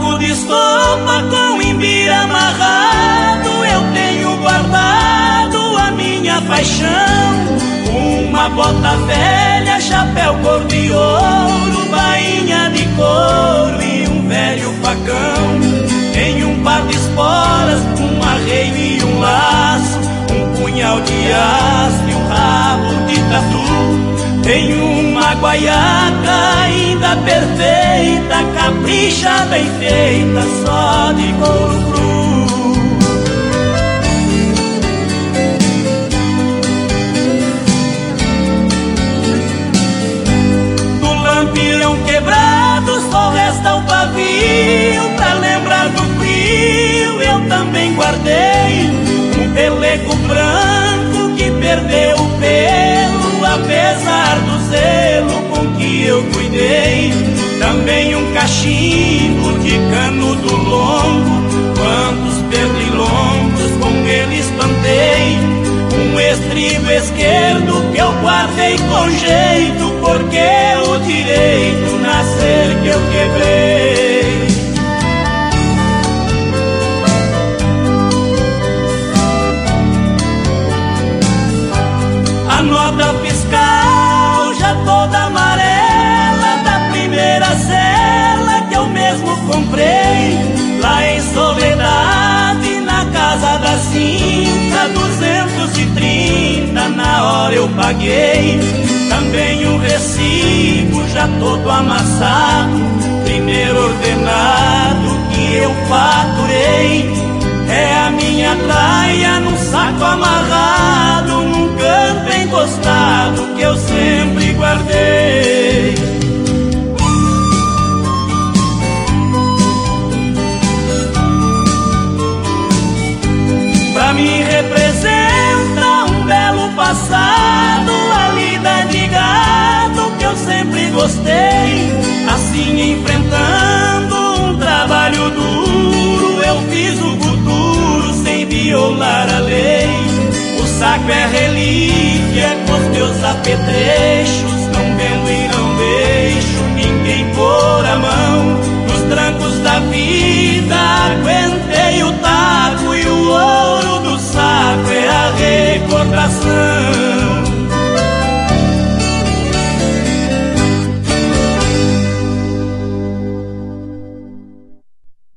saco de estopa com imbira amarrado eu tenho guardado a minha paixão. Uma bota velha, chapéu cor de ouro, Tenho uma guaiaca ainda perfeita, capricha bem feita, só de couro cru. Cachimbo de canudo longo, quantos pernilongos com ele espantei. Um estribo esquerdo que eu guardei com jeito, porque o direito nascer que eu quebrei. A nota fiscal já toda paguei. Também um recibo já todo amassado. Primeiro ordenado que eu faturei. É a minha traia num saco amarrado, num canto encostado que eu sempre guardei. enfrentando um trabalho duro. Eu fiz o futuro sem violar a lei. O saco é relíquia com teus apetrechos. Não vendo e não deixo ninguém pôr a mão nos trancos da vida. Aguentei o taco e o ouro do saco é a recordação.